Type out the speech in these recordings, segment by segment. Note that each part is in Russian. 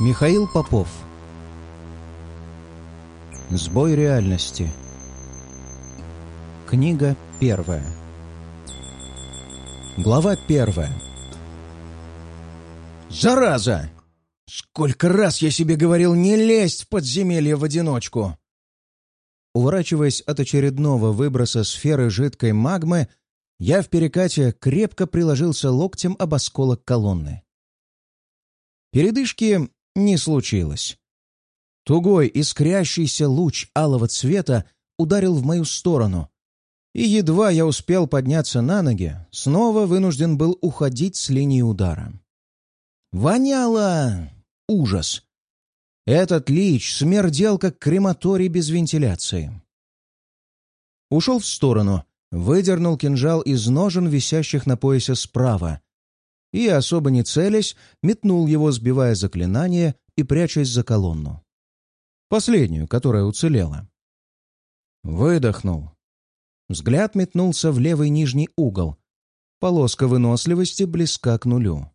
Михаил Попов Сбой реальности Книга первая Глава первая «Зараза! Сколько раз я себе говорил не лезть в подземелье в одиночку!» Уворачиваясь от очередного выброса сферы жидкой магмы, я в перекате крепко приложился локтем об осколок колонны. Передышки не случилось. Тугой, искрящийся луч алого цвета ударил в мою сторону, и едва я успел подняться на ноги, снова вынужден был уходить с линии удара. Воняло! Ужас! Этот лич смердел, как крематорий без вентиляции. Ушел в сторону, выдернул кинжал из ножен, висящих на поясе справа, и, особо не целясь, метнул его, сбивая заклинание и прячась за колонну. Последнюю, которая уцелела. Выдохнул. Взгляд метнулся в левый нижний угол. Полоска выносливости близка к нулю.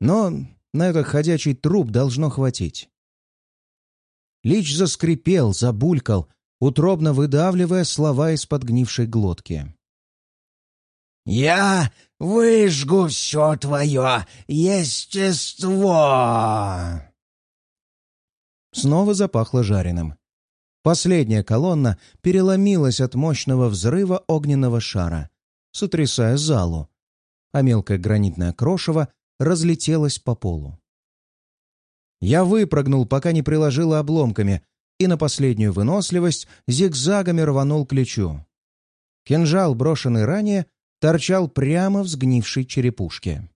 Но на этот ходячий труп должно хватить. Лич заскрипел, забулькал, утробно выдавливая слова из подгнившей глотки. «Я выжгу все твое естество!» Снова запахло жареным. Последняя колонна переломилась от мощного взрыва огненного шара, сотрясая залу, а мелкое гранитное крошево разлетелось по полу. Я выпрыгнул, пока не приложила обломками, и на последнюю выносливость зигзагами рванул к плечу. Кинжал, брошенный ранее, торчал прямо в сгнившей черепушке.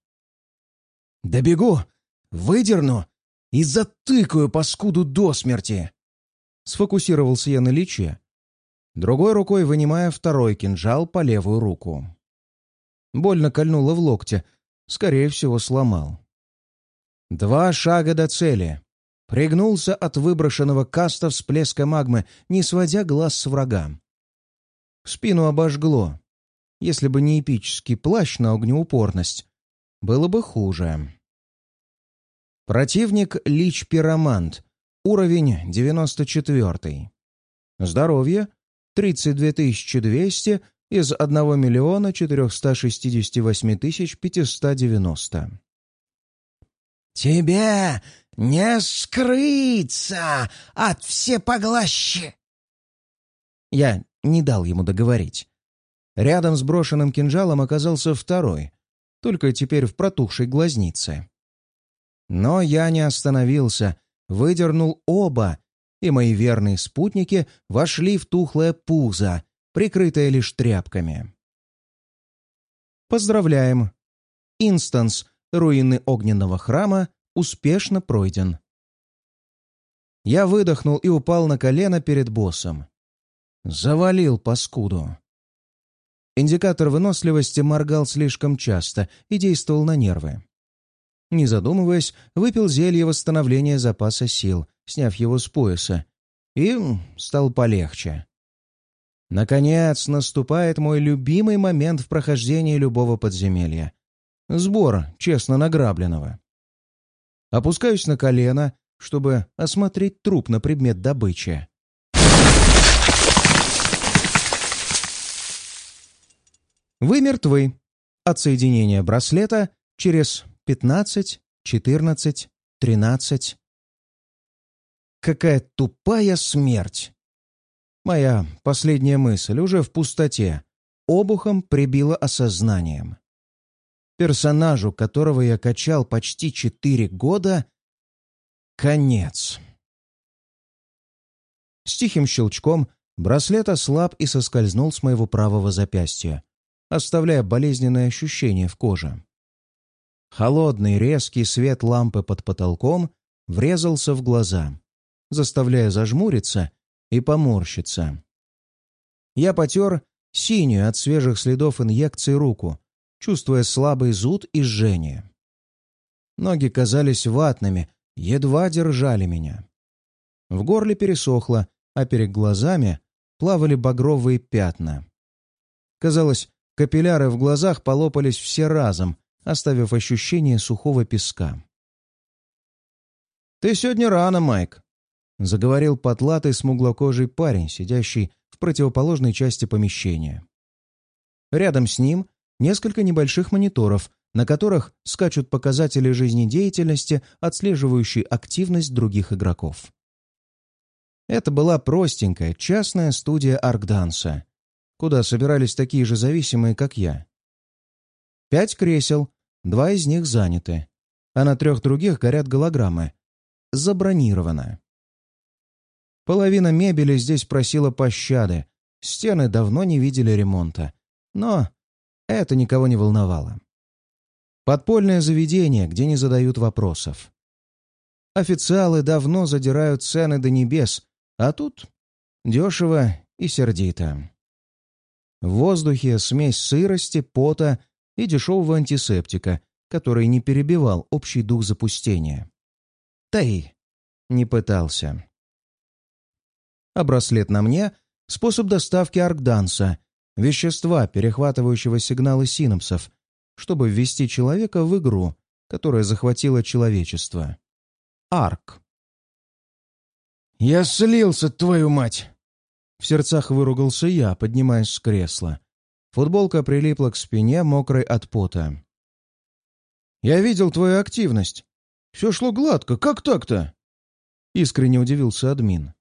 «Добегу! Выдерну! И затыкаю паскуду до смерти!» Сфокусировался я на личе, другой рукой вынимая второй кинжал по левую руку. Больно кольнуло в локте, скорее всего, сломал. Два шага до цели. Пригнулся от выброшенного каста всплеска магмы, не сводя глаз с врага. Спину обожгло. Если бы не эпический плащ на огнеупорность, было бы хуже. Противник — Лич-Пиромант, уровень 94. Здоровье — 32 200 из 1 миллиона 468 590. «Тебе не скрыться от всепоглощи!» Я не дал ему договорить. Рядом с брошенным кинжалом оказался второй, только теперь в протухшей глазнице. Но я не остановился, выдернул оба, и мои верные спутники вошли в тухлое пузо, прикрытое лишь тряпками. Поздравляем! Инстанс руины огненного храма успешно пройден. Я выдохнул и упал на колено перед боссом. Завалил паскуду. Индикатор выносливости моргал слишком часто и действовал на нервы. Не задумываясь, выпил зелье восстановления запаса сил, сняв его с пояса, и стал полегче. Наконец наступает мой любимый момент в прохождении любого подземелья. Сбор честно награбленного. Опускаюсь на колено, чтобы осмотреть труп на предмет добычи. Вы мертвы. Отсоединение браслета через 15, 14, 13. Какая тупая смерть! Моя последняя мысль уже в пустоте, обухом прибила осознанием. Персонажу, которого я качал почти четыре года, конец. С тихим щелчком браслет ослаб и соскользнул с моего правого запястья оставляя болезненное ощущение в коже. Холодный резкий свет лампы под потолком врезался в глаза, заставляя зажмуриться и поморщиться. Я потер синюю от свежих следов инъекции руку, чувствуя слабый зуд и жжение. Ноги казались ватными, едва держали меня. В горле пересохло, а перед глазами плавали багровые пятна. Казалось, Капилляры в глазах полопались все разом, оставив ощущение сухого песка. «Ты сегодня рано, Майк», — заговорил потлатый смуглокожий парень, сидящий в противоположной части помещения. Рядом с ним несколько небольших мониторов, на которых скачут показатели жизнедеятельности, отслеживающие активность других игроков. Это была простенькая частная студия аркданса, куда собирались такие же зависимые, как я. Пять кресел, два из них заняты, а на трех других горят голограммы. Забронировано. Половина мебели здесь просила пощады, стены давно не видели ремонта. Но это никого не волновало. Подпольное заведение, где не задают вопросов. Официалы давно задирают цены до небес, а тут дешево и сердито. В воздухе смесь сырости, пота и дешевого антисептика, который не перебивал общий дух запустения. Тей не пытался. А браслет на мне — способ доставки аркданса, вещества, перехватывающего сигналы синапсов, чтобы ввести человека в игру, которая захватила человечество. Арк. «Я слился, твою мать!» В сердцах выругался я, поднимаясь с кресла. Футболка прилипла к спине, мокрой от пота. «Я видел твою активность. Все шло гладко. Как так-то?» Искренне удивился админ.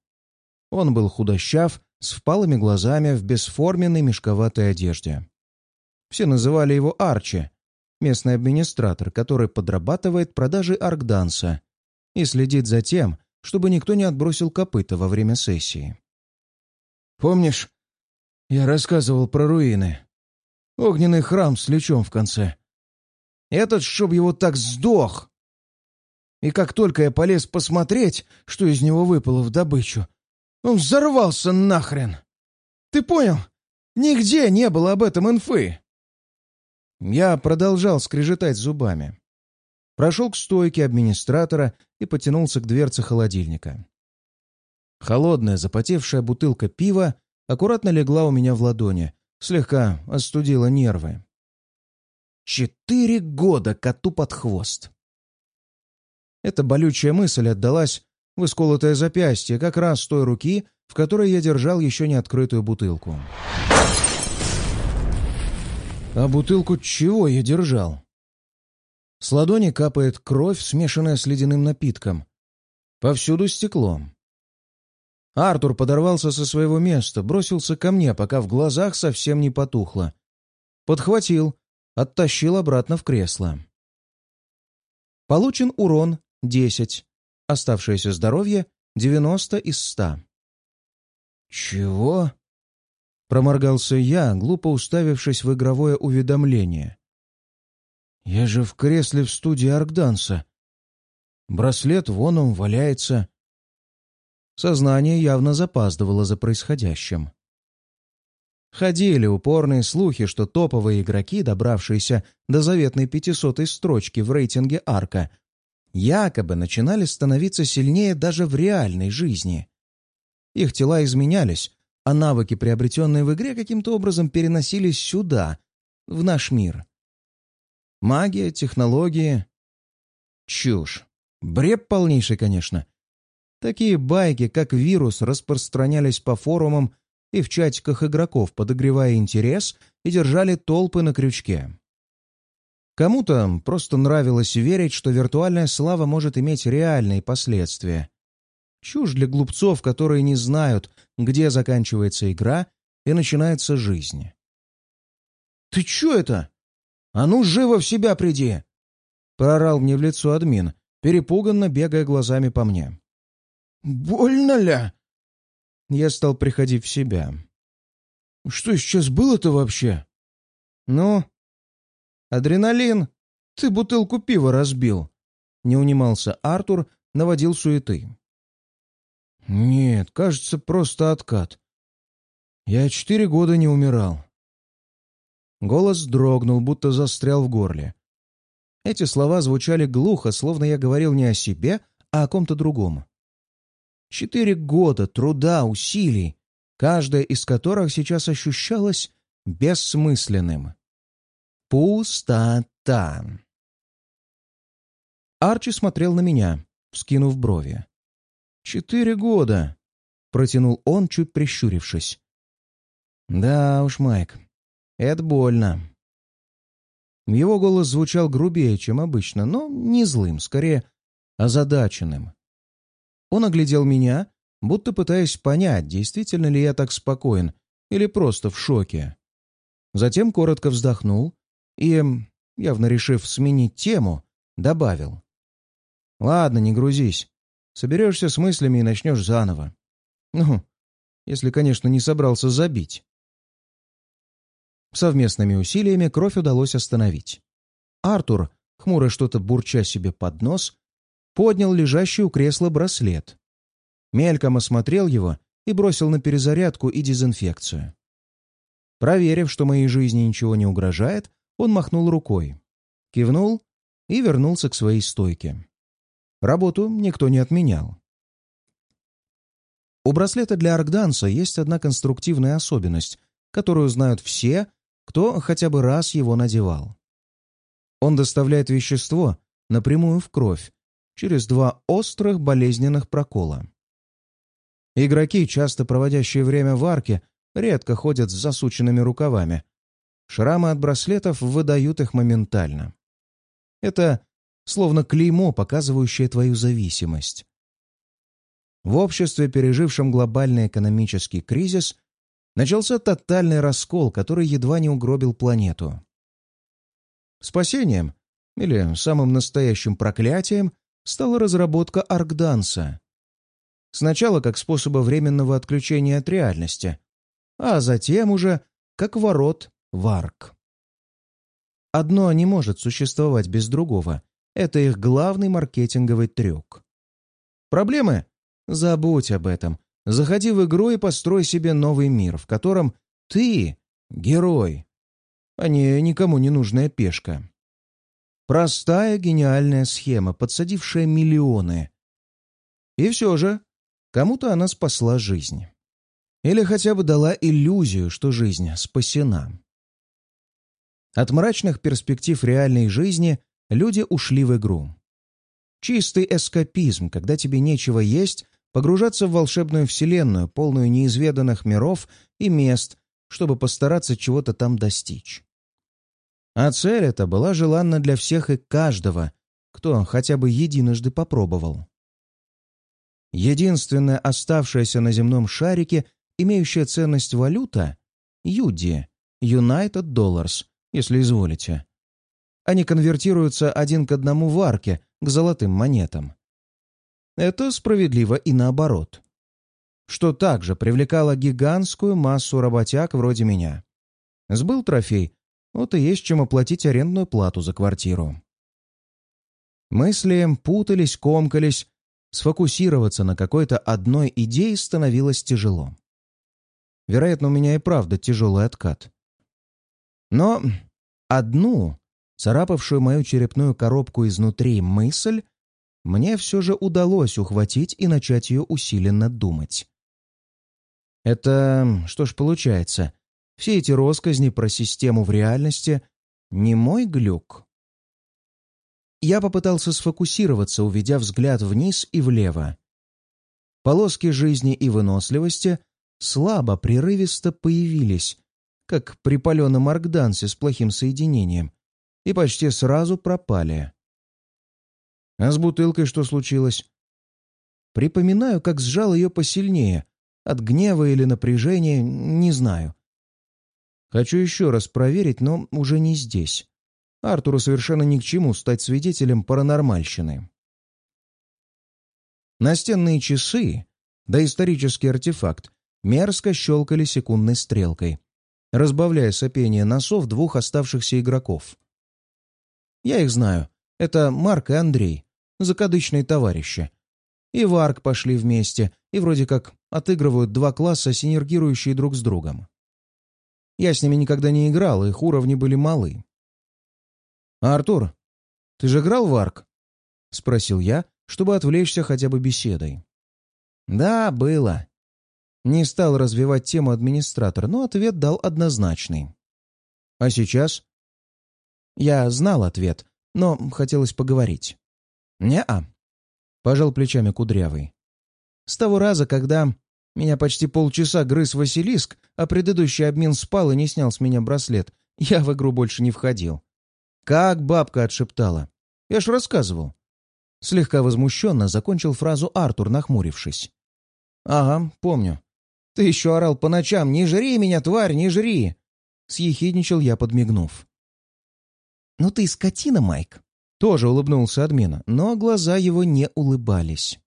Он был худощав, с впалыми глазами, в бесформенной мешковатой одежде. Все называли его Арчи, местный администратор, который подрабатывает продажей аркданса и следит за тем, чтобы никто не отбросил копыта во время сессии. «Помнишь, я рассказывал про руины? Огненный храм с лечом в конце. Этот, чтоб его так сдох!» И как только я полез посмотреть, что из него выпало в добычу, он взорвался нахрен! Ты понял? Нигде не было об этом инфы!» Я продолжал скрежетать зубами прошел к стойке администратора и потянулся к дверце холодильника. Холодная, запотевшая бутылка пива аккуратно легла у меня в ладони, слегка остудила нервы. Четыре года коту под хвост. Эта болючая мысль отдалась в исколотое запястье как раз той руки, в которой я держал еще не открытую бутылку. А бутылку чего я держал? С ладони капает кровь, смешанная с ледяным напитком. Повсюду стекло. Артур подорвался со своего места, бросился ко мне, пока в глазах совсем не потухло. Подхватил, оттащил обратно в кресло. Получен урон 10. Оставшееся здоровье 90 из 100. «Чего?» — проморгался я, глупо уставившись в игровое уведомление. Я же в кресле в студии Аркданса. Браслет вон он валяется. Сознание явно запаздывало за происходящим. Ходили упорные слухи, что топовые игроки, добравшиеся до заветной пятисотой строчки в рейтинге Арка, якобы начинали становиться сильнее даже в реальной жизни. Их тела изменялись, а навыки, приобретенные в игре, каким-то образом переносились сюда, в наш мир. Магия, технологии. Чушь. Бред полнейший, конечно. Такие байки, как вирус, распространялись по форумам и в чатиках игроков, подогревая интерес и держали толпы на крючке. Кому-то просто нравилось верить, что виртуальная слава может иметь реальные последствия. Чушь для глупцов, которые не знают, где заканчивается игра и начинается жизнь. «Ты чё это?» «А ну, живо в себя приди!» — прорал мне в лицо админ, перепуганно бегая глазами по мне. «Больно ля?» Я стал приходить в себя. «Что сейчас было-то вообще?» «Ну?» «Адреналин! Ты бутылку пива разбил!» Не унимался Артур, наводил суеты. «Нет, кажется, просто откат. Я четыре года не умирал. Голос дрогнул, будто застрял в горле. Эти слова звучали глухо, словно я говорил не о себе, а о ком-то другом. Четыре года труда, усилий, каждая из которых сейчас ощущалась бессмысленным. Пустота. Арчи смотрел на меня, вскинув брови. «Четыре года!» — протянул он, чуть прищурившись. «Да уж, Майк, это больно». Его голос звучал грубее, чем обычно, но не злым, скорее озадаченным. Он оглядел меня, будто пытаясь понять, действительно ли я так спокоен или просто в шоке. Затем коротко вздохнул и, явно решив сменить тему, добавил. «Ладно, не грузись. Соберешься с мыслями и начнешь заново. Ну, если, конечно, не собрался забить». Совместными усилиями кровь удалось остановить. Артур, хмуро что-то бурча себе под нос, поднял лежащий у кресла браслет. Мельком осмотрел его и бросил на перезарядку и дезинфекцию. Проверив, что моей жизни ничего не угрожает, он махнул рукой, кивнул и вернулся к своей стойке. Работу никто не отменял. У браслета для аркданса есть одна конструктивная особенность, которую знают все, кто хотя бы раз его надевал. Он доставляет вещество напрямую в кровь через два острых болезненных прокола. Игроки, часто проводящие время в арке, редко ходят с засученными рукавами. Шрамы от браслетов выдают их моментально. Это словно клеймо, показывающее твою зависимость. В обществе, пережившем глобальный экономический кризис, начался тотальный раскол, который едва не угробил планету. Спасением, или самым настоящим проклятием, стала разработка аркданса. Сначала как способа временного отключения от реальности, а затем уже как ворот в арк. Одно не может существовать без другого. Это их главный маркетинговый трюк. Проблемы? Забудь об этом. Заходи в игру и построй себе новый мир, в котором ты — герой, а не никому не нужная пешка. Простая гениальная схема, подсадившая миллионы. И все же, кому-то она спасла жизнь. Или хотя бы дала иллюзию, что жизнь спасена. От мрачных перспектив реальной жизни люди ушли в игру. Чистый эскапизм, когда тебе нечего есть, погружаться в волшебную вселенную, полную неизведанных миров и мест, чтобы постараться чего-то там достичь. А цель эта была желанна для всех и каждого, кто хотя бы единожды попробовал. Единственная оставшаяся на земном шарике, имеющая ценность валюта — Юди, United Dollars, если изволите. Они конвертируются один к одному в арке, к золотым монетам. Это справедливо и наоборот. Что также привлекало гигантскую массу работяг вроде меня. Сбыл трофей, вот и есть чем оплатить арендную плату за квартиру. Мысли путались, комкались, сфокусироваться на какой-то одной идее становилось тяжело. Вероятно, у меня и правда тяжелый откат. Но одну, царапавшую мою черепную коробку изнутри мысль, мне все же удалось ухватить и начать ее усиленно думать. Это что ж получается? Все эти росказни про систему в реальности не мой глюк? Я попытался сфокусироваться, уведя взгляд вниз и влево. Полоски жизни и выносливости слабо, прерывисто появились, как при паленом аркдансе с плохим соединением, и почти сразу пропали. А с бутылкой что случилось? Припоминаю, как сжал ее посильнее. От гнева или напряжения, не знаю. Хочу еще раз проверить, но уже не здесь. Артуру совершенно ни к чему стать свидетелем паранормальщины. Настенные часы, да исторический артефакт, мерзко щелкали секундной стрелкой, разбавляя сопение носов двух оставшихся игроков. Я их знаю. Это Марк и Андрей закадычные товарищи. И в арк пошли вместе, и вроде как отыгрывают два класса, синергирующие друг с другом. Я с ними никогда не играл, их уровни были малы. «А, Артур, ты же играл в арк?» — спросил я, чтобы отвлечься хотя бы беседой. «Да, было». Не стал развивать тему администратор, но ответ дал однозначный. «А сейчас?» Я знал ответ, но хотелось поговорить. «Не-а». — пожал плечами кудрявый. «С того раза, когда меня почти полчаса грыз Василиск, а предыдущий обмен спал и не снял с меня браслет, я в игру больше не входил. Как бабка отшептала. Я ж рассказывал». Слегка возмущенно закончил фразу Артур, нахмурившись. «Ага, помню. Ты еще орал по ночам «Не жри меня, тварь, не жри!» Съехидничал я, подмигнув. «Ну ты скотина, Майк!» Тоже улыбнулся админа, но глаза его не улыбались.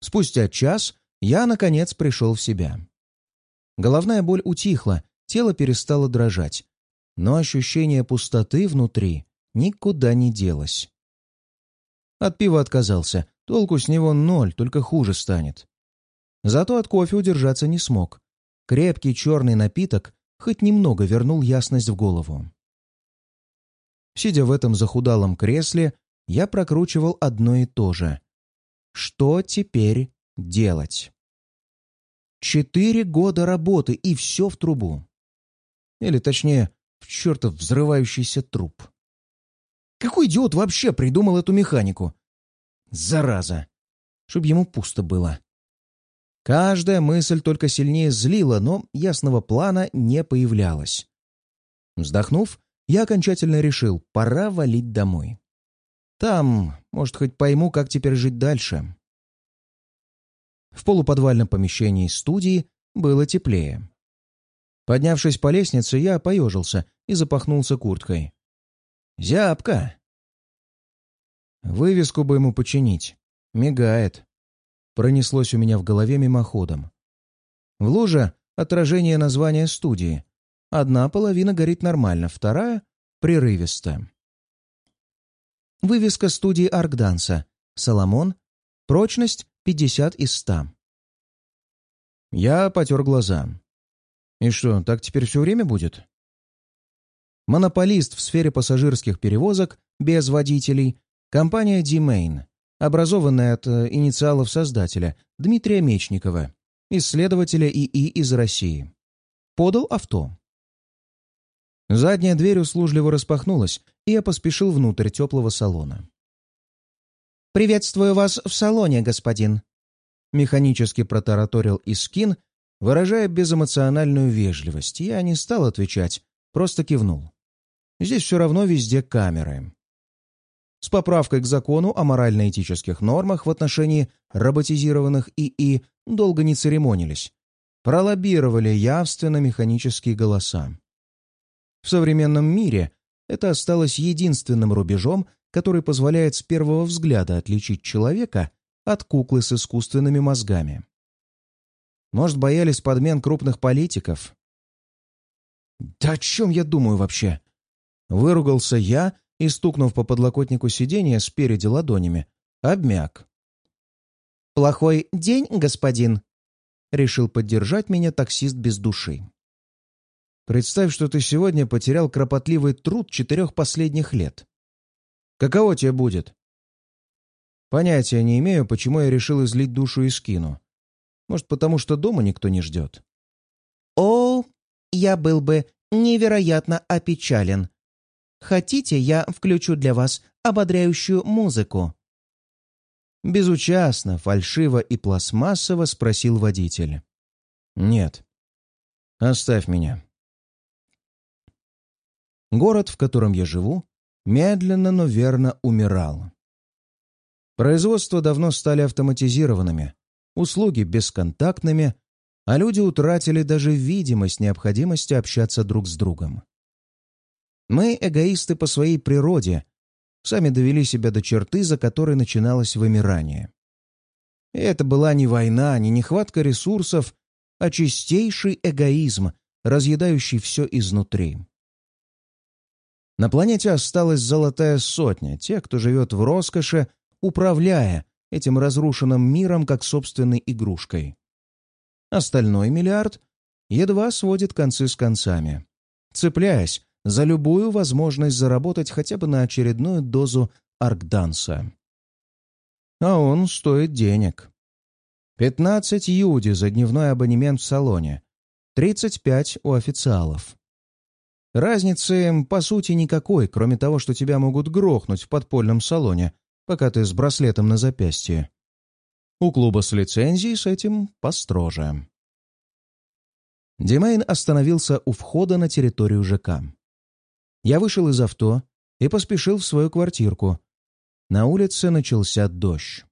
Спустя час я, наконец, пришел в себя. Головная боль утихла, тело перестало дрожать, но ощущение пустоты внутри никуда не делось. От пива отказался, толку с него ноль, только хуже станет. Зато от кофе удержаться не смог. Крепкий черный напиток хоть немного вернул ясность в голову. Сидя в этом захудалом кресле, я прокручивал одно и то же. Что теперь делать? Четыре года работы, и все в трубу. Или, точнее, в чертов взрывающийся труп. Какой идиот вообще придумал эту механику? Зараза! Чтоб ему пусто было. Каждая мысль только сильнее злила, но ясного плана не появлялось. Вздохнув, я окончательно решил, пора валить домой. Там, может, хоть пойму, как теперь жить дальше. В полуподвальном помещении студии было теплее. Поднявшись по лестнице, я поежился и запахнулся курткой. «Зябко!» Вывеску бы ему починить. Мигает. Пронеслось у меня в голове мимоходом. В луже отражение названия студии. Одна половина горит нормально, вторая — прерывисто. Вывеска студии Аркданса. Соломон. Прочность 50 из 100. Я потер глаза. И что, так теперь все время будет? Монополист в сфере пассажирских перевозок без водителей компания D-Main, образованная от э, инициалов создателя Дмитрия Мечникова, исследователя ИИ из России. Подал авто. Задняя дверь услужливо распахнулась, и я поспешил внутрь теплого салона. «Приветствую вас в салоне, господин!» Механически протараторил Искин, выражая безэмоциональную вежливость. Я не стал отвечать, просто кивнул. Здесь все равно везде камеры. С поправкой к закону о морально-этических нормах в отношении роботизированных ИИ долго не церемонились. Пролоббировали явственно механические голоса. В современном мире это осталось единственным рубежом, который позволяет с первого взгляда отличить человека от куклы с искусственными мозгами. Может, боялись подмен крупных политиков? «Да о чем я думаю вообще?» Выругался я и, стукнув по подлокотнику сиденья спереди ладонями, обмяк. «Плохой день, господин?» — решил поддержать меня таксист без души. Представь, что ты сегодня потерял кропотливый труд четырех последних лет. Каково тебе будет? Понятия не имею, почему я решил излить душу и скину. Может, потому что дома никто не ждет? О, я был бы невероятно опечален. Хотите, я включу для вас ободряющую музыку? Безучастно, фальшиво и пластмассово спросил водитель. «Нет. Оставь меня. Город, в котором я живу, медленно, но верно умирал. Производства давно стали автоматизированными, услуги бесконтактными, а люди утратили даже видимость необходимости общаться друг с другом. Мы эгоисты по своей природе, сами довели себя до черты, за которой начиналось вымирание. И это была не война, не нехватка ресурсов, а чистейший эгоизм, разъедающий все изнутри. На планете осталась золотая сотня, те, кто живет в роскоши, управляя этим разрушенным миром как собственной игрушкой. Остальной миллиард едва сводит концы с концами, цепляясь за любую возможность заработать хотя бы на очередную дозу аркданса. А он стоит денег. 15 юди за дневной абонемент в салоне, 35 у официалов. Разницы, по сути, никакой, кроме того, что тебя могут грохнуть в подпольном салоне, пока ты с браслетом на запястье. У клуба с лицензией с этим построже. Димейн остановился у входа на территорию ЖК. Я вышел из авто и поспешил в свою квартирку. На улице начался дождь.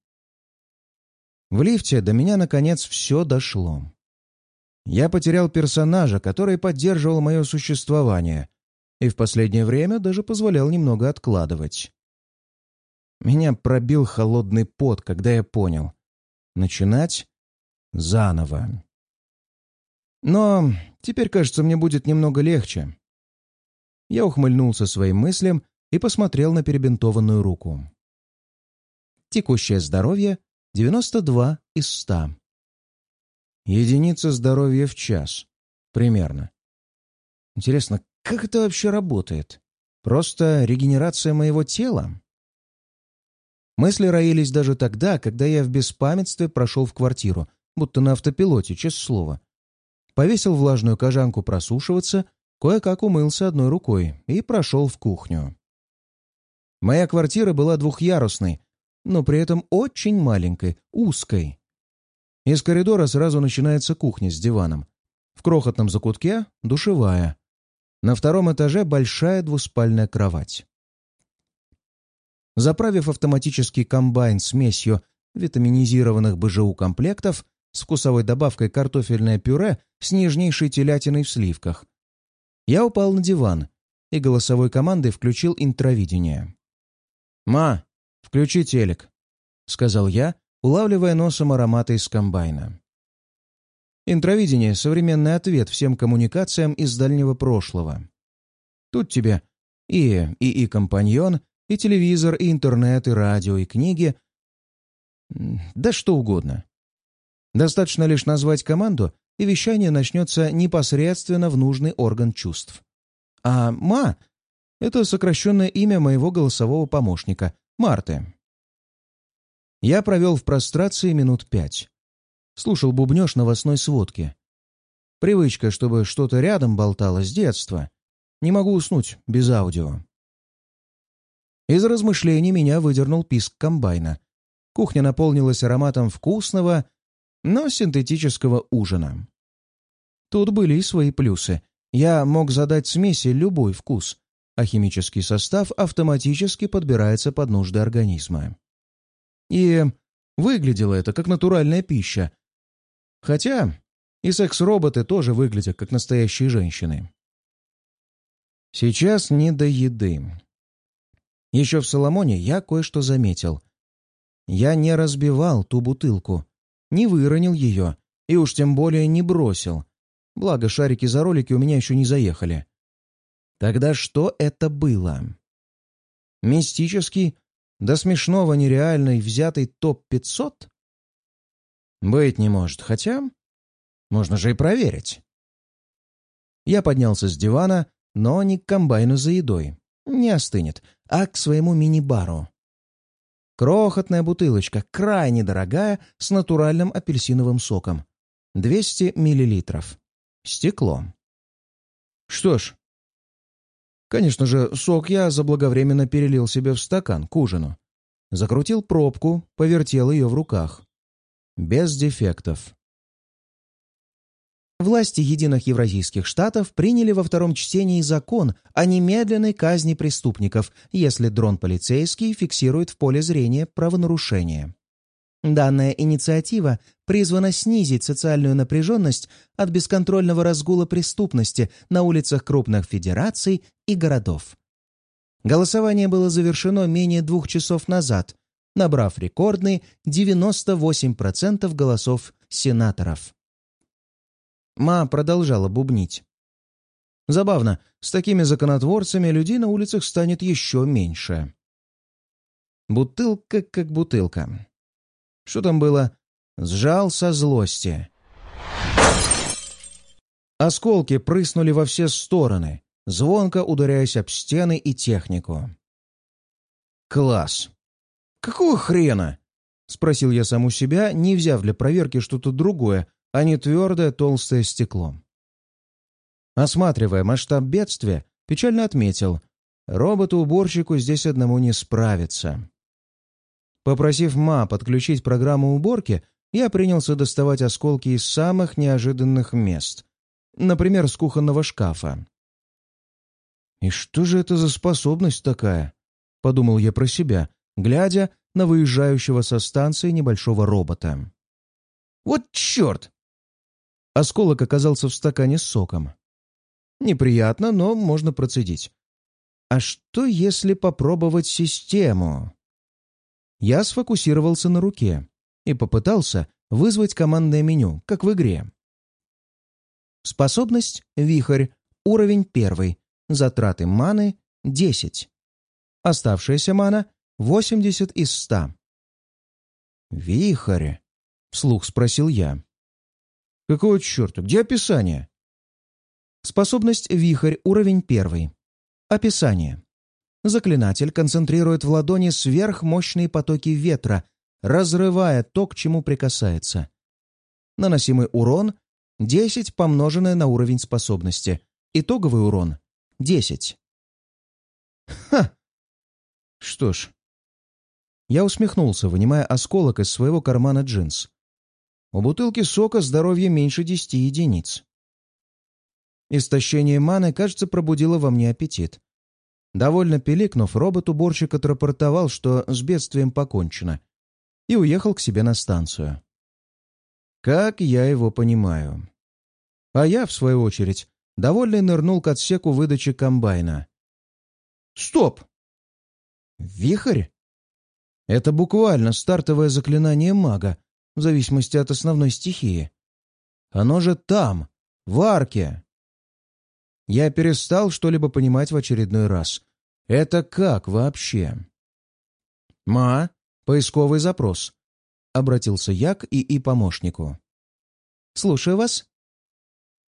В лифте до меня, наконец, все дошло. Я потерял персонажа, который поддерживал мое существование, и в последнее время даже позволял немного откладывать. Меня пробил холодный пот, когда я понял. Начинать заново. Но теперь, кажется, мне будет немного легче. Я ухмыльнулся своим мыслям и посмотрел на перебинтованную руку. Текущее здоровье — 92 из 100. Единица здоровья в час. Примерно. Интересно, как это вообще работает? Просто регенерация моего тела? Мысли роились даже тогда, когда я в беспамятстве прошел в квартиру, будто на автопилоте, честное слово. Повесил влажную кожанку просушиваться, кое-как умылся одной рукой и прошел в кухню. Моя квартира была двухъярусной, но при этом очень маленькой, узкой. Из коридора сразу начинается кухня с диваном. В крохотном закутке — душевая. На втором этаже большая двуспальная кровать. Заправив автоматический комбайн смесью витаминизированных БЖУ комплектов с вкусовой добавкой картофельное пюре с нежнейшей телятиной в сливках, я упал на диван и голосовой командой включил интровидение. «Ма, включи телек», — сказал я, улавливая носом ароматы из комбайна. Интровидение — современный ответ всем коммуникациям из дальнего прошлого. Тут тебе и ИИ-компаньон, и телевизор, и интернет, и радио, и книги. Да что угодно. Достаточно лишь назвать команду, и вещание начнется непосредственно в нужный орган чувств. А «ма» — это сокращенное имя моего голосового помощника, Марты. Я провел в прострации минут пять. Слушал бубнеж новостной сводки. Привычка, чтобы что-то рядом болтало с детства. Не могу уснуть без аудио. Из размышлений меня выдернул писк комбайна. Кухня наполнилась ароматом вкусного, но синтетического ужина. Тут были и свои плюсы. Я мог задать смеси любой вкус, а химический состав автоматически подбирается под нужды организма. И выглядело это как натуральная пища. Хотя и секс-роботы тоже выглядят как настоящие женщины. Сейчас не до еды. Еще в Соломоне я кое-что заметил. Я не разбивал ту бутылку, не выронил ее и уж тем более не бросил. Благо, шарики за ролики у меня еще не заехали. Тогда что это было? Мистический до смешного нереальный взятый топ-500? Быть не может, хотя... Можно же и проверить. Я поднялся с дивана, но не к комбайну за едой. Не остынет, а к своему мини-бару. Крохотная бутылочка, крайне дорогая, с натуральным апельсиновым соком. 200 миллилитров. Стекло. Что ж, Конечно же, сок я заблаговременно перелил себе в стакан к ужину. Закрутил пробку, повертел ее в руках. Без дефектов. Власти Единых Евразийских Штатов приняли во втором чтении закон о немедленной казни преступников, если дрон полицейский фиксирует в поле зрения правонарушение. Данная инициатива призвана снизить социальную напряженность от бесконтрольного разгула преступности на улицах крупных федераций и городов. Голосование было завершено менее двух часов назад, набрав рекордные 98% голосов сенаторов. Ма продолжала бубнить. Забавно, с такими законотворцами людей на улицах станет еще меньше. Бутылка как бутылка. Что там было? Сжал со злости. Осколки прыснули во все стороны, звонко ударяясь об стены и технику. «Класс! Какого хрена?» — спросил я саму себя, не взяв для проверки что-то другое, а не твердое толстое стекло. Осматривая масштаб бедствия, печально отметил, роботу-уборщику здесь одному не справиться. Попросив ма подключить программу уборки, я принялся доставать осколки из самых неожиданных мест. Например, с кухонного шкафа. «И что же это за способность такая?» — подумал я про себя, глядя на выезжающего со станции небольшого робота. «Вот черт!» Осколок оказался в стакане с соком. Неприятно, но можно процедить. А что, если попробовать систему? Я сфокусировался на руке и попытался вызвать командное меню, как в игре. Способность «Вихрь», уровень первый, затраты маны — 10. Оставшаяся мана — 80 из 100. «Вихрь?» — вслух спросил я. «Какого черта? Где описание?» Способность «Вихрь», уровень первый. Описание. Заклинатель концентрирует в ладони сверхмощные потоки ветра, разрывая то, к чему прикасается. Наносимый урон — 10 помноженное на уровень способности. Итоговый урон — 10. Ха! Что ж. Я усмехнулся, вынимая осколок из своего кармана джинс. У бутылки сока здоровье меньше 10 единиц. Истощение маны, кажется, пробудило во мне аппетит. Довольно пиликнув, робот-уборщик отрапортовал, что с бедствием покончено, и уехал к себе на станцию. Как я его понимаю. А я, в свою очередь, довольный нырнул к отсеку выдачи комбайна. Стоп! Вихрь? Это буквально стартовое заклинание мага, в зависимости от основной стихии. Оно же там, в арке. Я перестал что-либо понимать в очередной раз. Это как вообще? «Ма, поисковый запрос», — обратился я к ИИ помощнику. «Слушаю вас».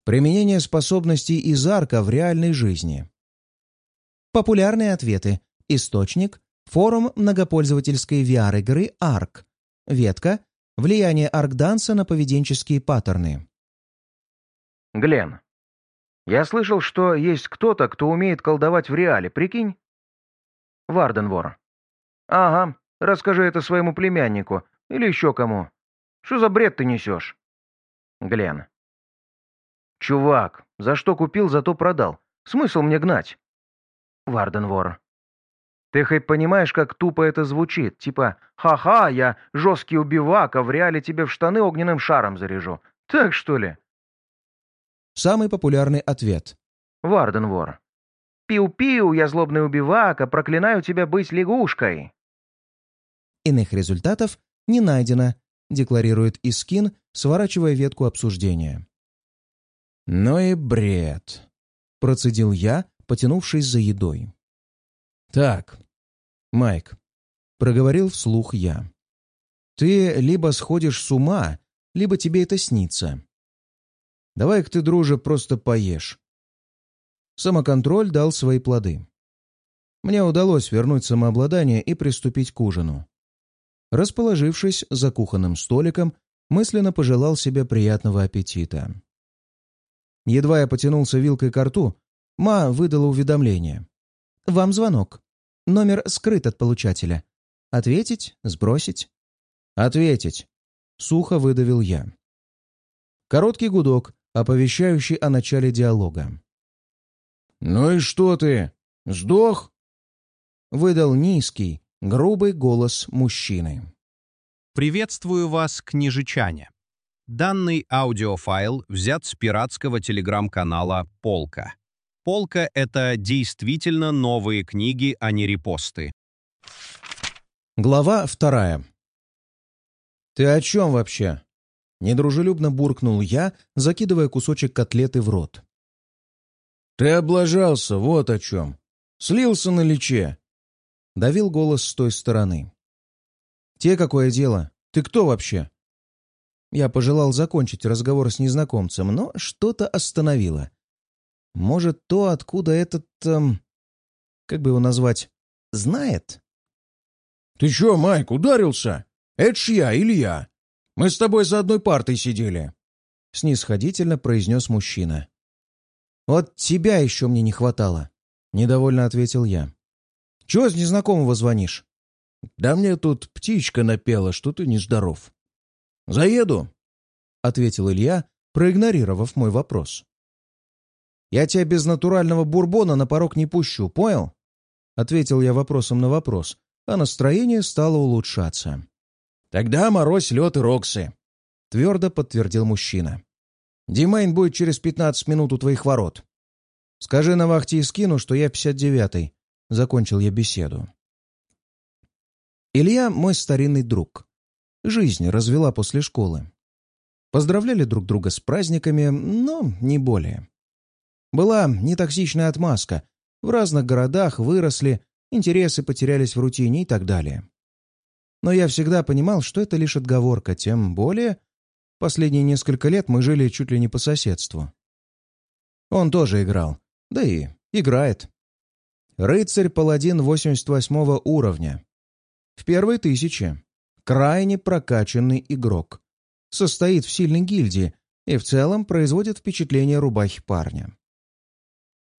Применение способностей из арка в реальной жизни. Популярные ответы. Источник. Форум многопользовательской VR-игры ARK. Ветка. Влияние аркданса на поведенческие паттерны. Глен, я слышал, что есть кто-то, кто умеет колдовать в реале, прикинь? Варденвор. Ага, расскажи это своему племяннику или еще кому. Что за бред ты несешь? Глен. Чувак, за что купил, зато продал. Смысл мне гнать? Варденвор. Ты хоть понимаешь, как тупо это звучит? Типа, ха-ха, я жесткий убивак, а в реале тебе в штаны огненным шаром заряжу. Так что ли? Самый популярный ответ. Варденвор. Пиу-пиу, я злобный убивак, а проклинаю тебя быть лягушкой. Иных результатов не найдено, декларирует Искин, сворачивая ветку обсуждения. «Ну и бред», — процедил я, потянувшись за едой. «Так, Майк», — проговорил вслух я, — «ты либо сходишь с ума, либо тебе это снится. Давай-ка ты, друже, просто поешь. Самоконтроль дал свои плоды. Мне удалось вернуть самообладание и приступить к ужину. Расположившись за кухонным столиком, мысленно пожелал себе приятного аппетита. Едва я потянулся вилкой к рту, Ма выдала уведомление. «Вам звонок. Номер скрыт от получателя. Ответить? Сбросить?» «Ответить!» — сухо выдавил я. Короткий гудок, оповещающий о начале диалога. «Ну и что ты? Сдох?» — выдал низкий, грубый голос мужчины. Приветствую вас, княжичане. Данный аудиофайл взят с пиратского телеграм-канала «Полка». «Полка» — это действительно новые книги, а не репосты. Глава вторая. «Ты о чем вообще?» Недружелюбно буркнул я, закидывая кусочек котлеты в рот. «Ты облажался, вот о чем. Слился на лече!» Давил голос с той стороны. «Те какое дело? Ты кто вообще?» Я пожелал закончить разговор с незнакомцем, но что-то остановило. Может, то, откуда этот... Эм, как бы его назвать? Знает? «Ты чё, Майк, ударился? Это ж я, Илья!» Мы с тобой за одной партой сидели!» — снисходительно произнес мужчина. «Вот тебя еще мне не хватало!» — недовольно ответил я. «Чего с незнакомого звонишь?» Да мне тут птичка напела, что ты нездоров. Заеду, — ответил Илья, проигнорировав мой вопрос. «Я тебя без натурального бурбона на порог не пущу, понял?» Ответил я вопросом на вопрос, а настроение стало улучшаться. «Тогда морозь лед и роксы», — твердо подтвердил мужчина. «Димейн будет через пятнадцать минут у твоих ворот. Скажи на вахте и скину, что я пятьдесят девятый», — закончил я беседу. Илья — мой старинный друг. Жизнь развела после школы. Поздравляли друг друга с праздниками, но не более. Была нетоксичная отмазка. В разных городах выросли, интересы потерялись в рутине и так далее. Но я всегда понимал, что это лишь отговорка, тем более последние несколько лет мы жили чуть ли не по соседству. Он тоже играл, да и играет. Рыцарь-паладин 88 уровня. В первой тысяче. Крайне прокачанный игрок состоит в сильной гильдии и в целом производит впечатление рубахи парня.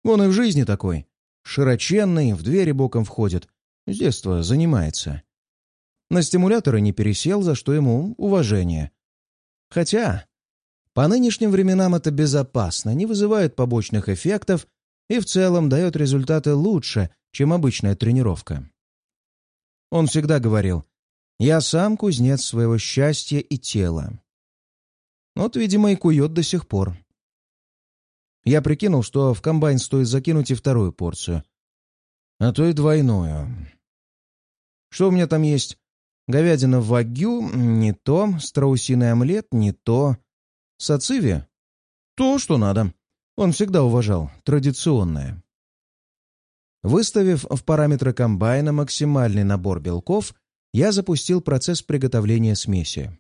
Он и в жизни такой. Широченный, в двери боком входит. С детства занимается. На стимуляторы не пересел, за что ему уважение. Хотя, по нынешним временам это безопасно, не вызывает побочных эффектов и в целом дает результаты лучше, чем обычная тренировка. Он всегда говорил, я сам кузнец своего счастья и тела. Вот, видимо, и кует до сих пор. Я прикинул, что в комбайн стоит закинуть и вторую порцию. А то и двойную. Что у меня там есть? Говядина в вагю — не то. Страусиный омлет — не то. Сациви — то, что надо. Он всегда уважал. Традиционное. Выставив в параметры комбайна максимальный набор белков, я запустил процесс приготовления смеси.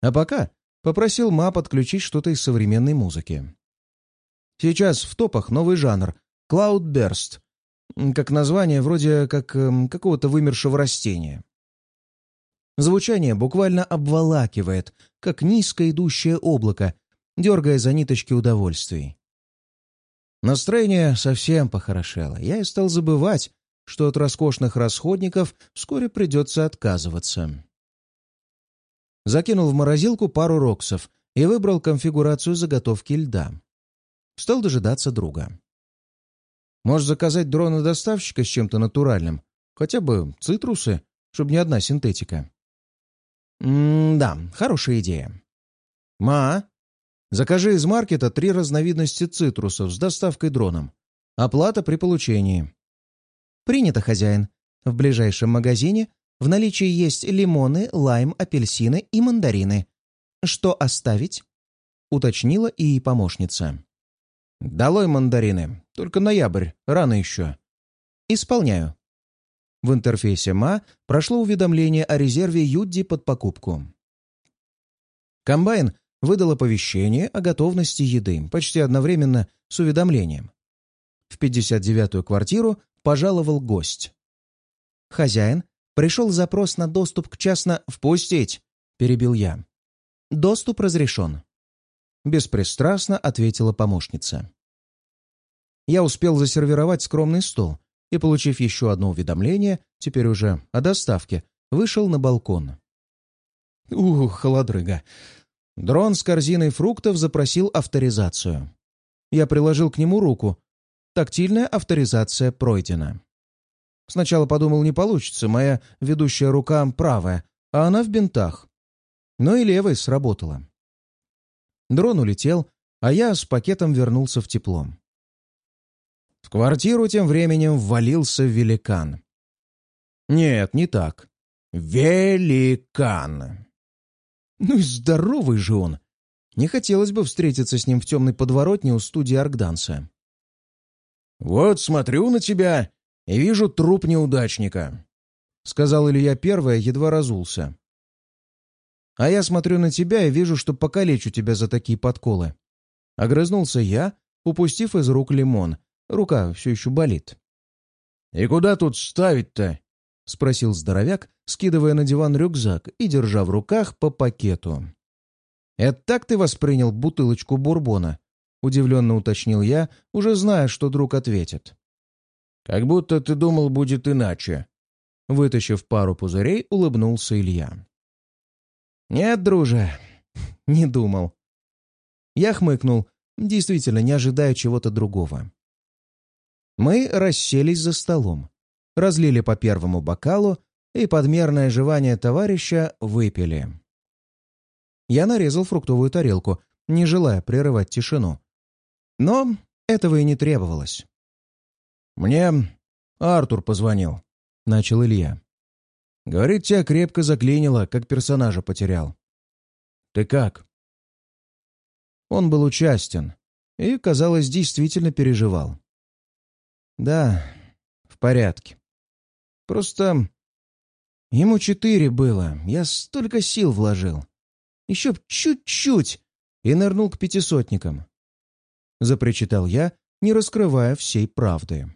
А пока попросил ма подключить что-то из современной музыки. Сейчас в топах новый жанр — Cloudburst, как название вроде как эм, какого-то вымершего растения. Звучание буквально обволакивает, как низко идущее облако, дергая за ниточки удовольствий. Настроение совсем похорошело. Я и стал забывать, что от роскошных расходников вскоре придется отказываться. Закинул в морозилку пару роксов и выбрал конфигурацию заготовки льда. Стал дожидаться друга. Может заказать дрона-доставщика с чем-то натуральным? Хотя бы цитрусы, чтобы не одна синтетика. М-да, хорошая идея. «Ма, закажи из маркета три разновидности цитрусов с доставкой дроном. Оплата при получении». «Принято, хозяин. В ближайшем магазине в наличии есть лимоны, лайм, апельсины и мандарины. Что оставить?» — уточнила и помощница. «Долой мандарины. Только ноябрь. Рано еще». «Исполняю». В интерфейсе МА прошло уведомление о резерве Юдди под покупку. Комбайн выдал оповещение о готовности еды почти одновременно с уведомлением. В 59-ю квартиру пожаловал гость. «Хозяин, пришел запрос на доступ к частно...» «Впустить!» — перебил я. «Доступ разрешен», — беспристрастно ответила помощница. Я успел засервировать скромный стол и, получив еще одно уведомление, теперь уже о доставке, вышел на балкон. Ух, холодрыга. Дрон с корзиной фруктов запросил авторизацию. Я приложил к нему руку, Тактильная авторизация пройдена. Сначала подумал, не получится, моя ведущая рука правая, а она в бинтах. Но и левой сработала. Дрон улетел, а я с пакетом вернулся в тепло. В квартиру тем временем ввалился великан. Нет, не так. Великан. Ну и здоровый же он. Не хотелось бы встретиться с ним в темной подворотне у студии Аркданса. «Вот смотрю на тебя и вижу труп неудачника», — сказал Илья первое, едва разулся. «А я смотрю на тебя и вижу, что покалечу тебя за такие подколы». Огрызнулся я, упустив из рук лимон. Рука все еще болит. «И куда тут ставить-то?» — спросил здоровяк, скидывая на диван рюкзак и держа в руках по пакету. «Это так ты воспринял бутылочку бурбона?» — удивленно уточнил я, уже зная, что друг ответит. «Как будто ты думал, будет иначе», — Вытащив пару пузырей, улыбнулся Илья. «Нет, друже, не думал». Я хмыкнул, действительно не ожидая чего-то другого. Мы расселись за столом, разлили по первому бокалу и подмерное жевание товарища выпили. Я нарезал фруктовую тарелку, не желая прерывать тишину. Но этого и не требовалось. «Мне Артур позвонил», — начал Илья. «Говорит, тебя крепко заклинило, как персонажа потерял. Ты как?» Он был участен и, казалось, действительно переживал. «Да, в порядке. Просто ему четыре было, я столько сил вложил. Еще чуть-чуть, и нырнул к пятисотникам. Запричитал я, не раскрывая всей правды.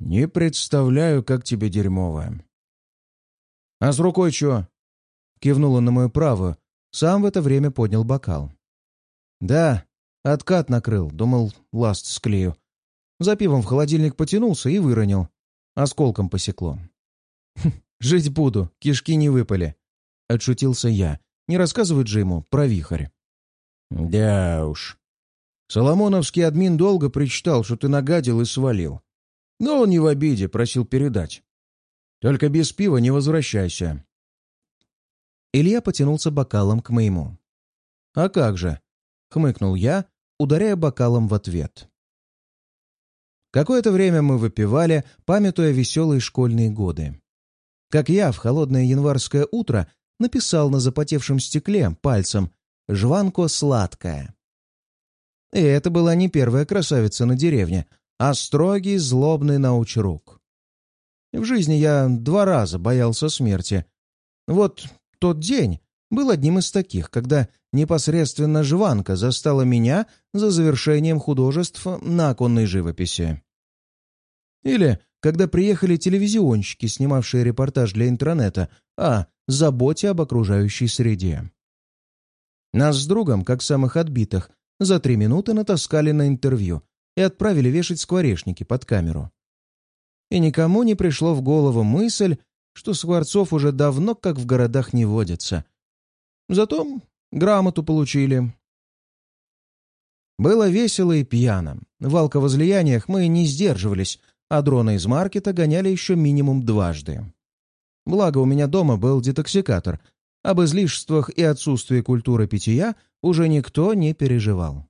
«Не представляю, как тебе дерьмово». «А с рукой чё?» Кивнула на мою правую, сам в это время поднял бокал. «Да, откат накрыл, думал, ласт склею. За пивом в холодильник потянулся и выронил. Осколком посекло. «Хм, «Жить буду, кишки не выпали», — отшутился я. Не рассказывать же ему про вихрь. «Да уж. Соломоновский админ долго причитал, что ты нагадил и свалил. Но он не в обиде, просил передать. Только без пива не возвращайся». Илья потянулся бокалом к моему. «А как же?» — хмыкнул я, ударяя бокалом в ответ. Какое-то время мы выпивали, памятуя веселые школьные годы. Как я в холодное январское утро написал на запотевшем стекле пальцем «Жванко сладкая». И это была не первая красавица на деревне, а строгий, злобный научрук. В жизни я два раза боялся смерти. Вот тот день был одним из таких, когда непосредственно Жванка застала меня за завершением художеств на оконной живописи. Или когда приехали телевизионщики, снимавшие репортаж для интернета о заботе об окружающей среде. Нас с другом, как самых отбитых, за три минуты натаскали на интервью и отправили вешать скворечники под камеру. И никому не пришло в голову мысль, что скворцов уже давно как в городах не водится. Зато грамоту получили. Было весело и пьяно. В алковозлияниях мы не сдерживались, а дрона из маркета гоняли еще минимум дважды. Благо, у меня дома был детоксикатор. Об излишествах и отсутствии культуры питья уже никто не переживал.